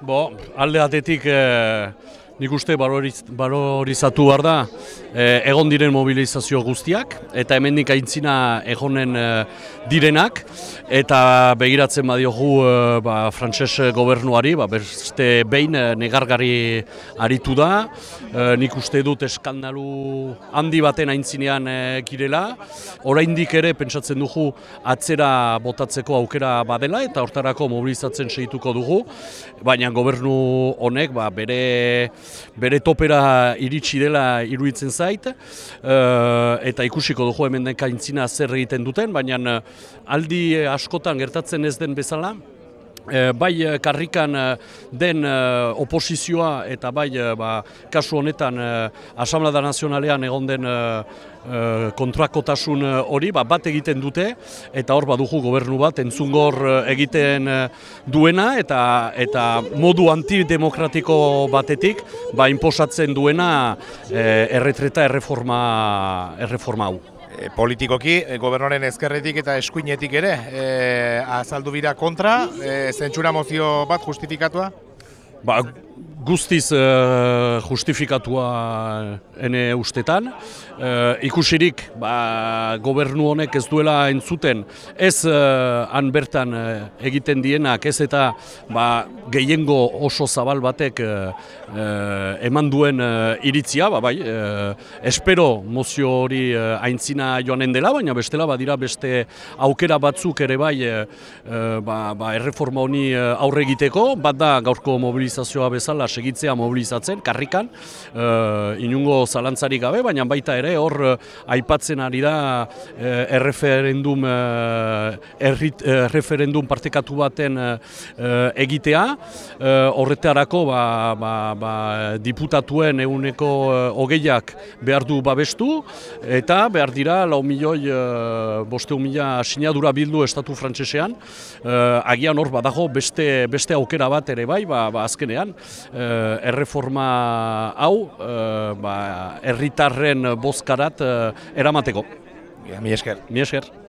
Bo, alde atetik eh, nik uste baloriz, balorizatu behar da eh, egon diren mobilizazio guztiak eta hemendik aintzina egonen eh, direnak eta begiratzen badiogu eh, ba, frantses gobernuari ba, beste behin eh, negargari aritu da. Eh, nik uste dut eskandalu handi baten aintzinean eh, girela. Oraindik ere pentsatzen dugu atzera botatzeko aukera badela eta hortarako mobilizatzen segituko dugu. Baina gobernu honek ba, bere bere topera iritsi dela iruditzen zait. Eh, eta ikusiko dugu hemen aintzina zer egiten duten baina eh, aldi eh, askotan gertatzen ez den bezala E, bai eh, karrikan eh, den eh, oposizioa eta bai ba, kasu honetan e, Asamblada Nazionalean egon den e, kontrakotasun hori ba, bat egiten dute eta hor badugu gobernu bat entzungor egiten duena eta eta modu antidemokratiko batetik ba, inposatzen duena e, erretreta erreforma, erreforma hau. E, politikoki, e, gobernoren ezkerretik eta eskuinetik ere, e, azaldu bira kontra, e, zentsura mozio bat justifikatua? Ba, guztiz uh, justifikatua ene ustetan. Uh, ikusirik ba, gobernu honek ez duela entzuten ez uh, han bertan egiten dienak ez eta ba, gehiengo oso zabal batek uh, eman duen uh, iritzia, ba, bai, espero mozio hori uh, aintzina joanen dela, baina bestela badira beste aukera batzuk ere bai uh, ba, ba, erreforma honi aurre egiteko, bat da gaurko mobilizazioa bezala segitzea mobilizatzen, karrikan, uh, inungo zalantzarik gabe, baina baita ere hor uh, aipatzen ari da uh, erreferendum, errit, uh, partekatu baten uh, egitea, uh, horretarako ba, ba, ba, diputatuen eguneko hogeiak behar du babestu, eta behar dira lau milioi, uh, boste mila sinadura bildu estatu frantsesean, uh, agian hor badago beste, beste aukera bat ere bai, ba, ba azkenean, erreforma hau uh, ba, erritarren bozkarat uh, eramateko. mi esker. Mi esker.